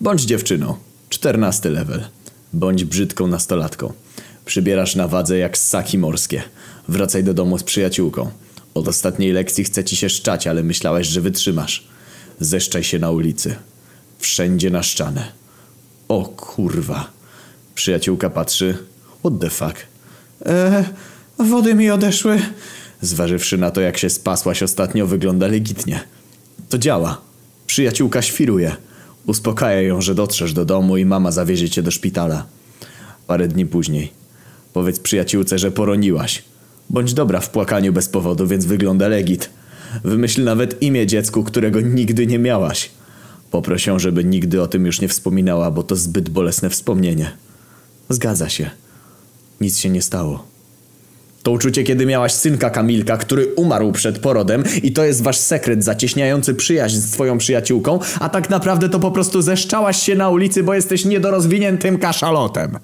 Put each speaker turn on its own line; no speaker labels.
Bądź dziewczyną. Czternasty level. Bądź brzydką nastolatką. Przybierasz na wadze jak ssaki morskie. Wracaj do domu z przyjaciółką. Od ostatniej lekcji chce ci się szczać, ale myślałeś, że wytrzymasz. Zeszczaj się na ulicy. Wszędzie na ścianę. O kurwa. Przyjaciółka patrzy. What the fuck? Eee, wody mi odeszły. Zważywszy na to, jak się spasłaś ostatnio, wygląda legitnie. To działa. Przyjaciółka świruje. Uspokaja ją, że dotrzesz do domu i mama zawiezie cię do szpitala. Parę dni później. Powiedz przyjaciółce, że poroniłaś. Bądź dobra w płakaniu bez powodu, więc wygląda legit. Wymyśl nawet imię dziecku, którego nigdy nie miałaś. Poproś ją, żeby nigdy o tym już nie wspominała, bo to zbyt bolesne wspomnienie. Zgadza się. Nic się nie stało. To uczucie, kiedy miałaś synka Kamilka, który umarł przed porodem i to jest wasz sekret zacieśniający przyjaźń z twoją przyjaciółką, a tak naprawdę to po prostu zeszczałaś się na ulicy, bo jesteś niedorozwiniętym kaszalotem.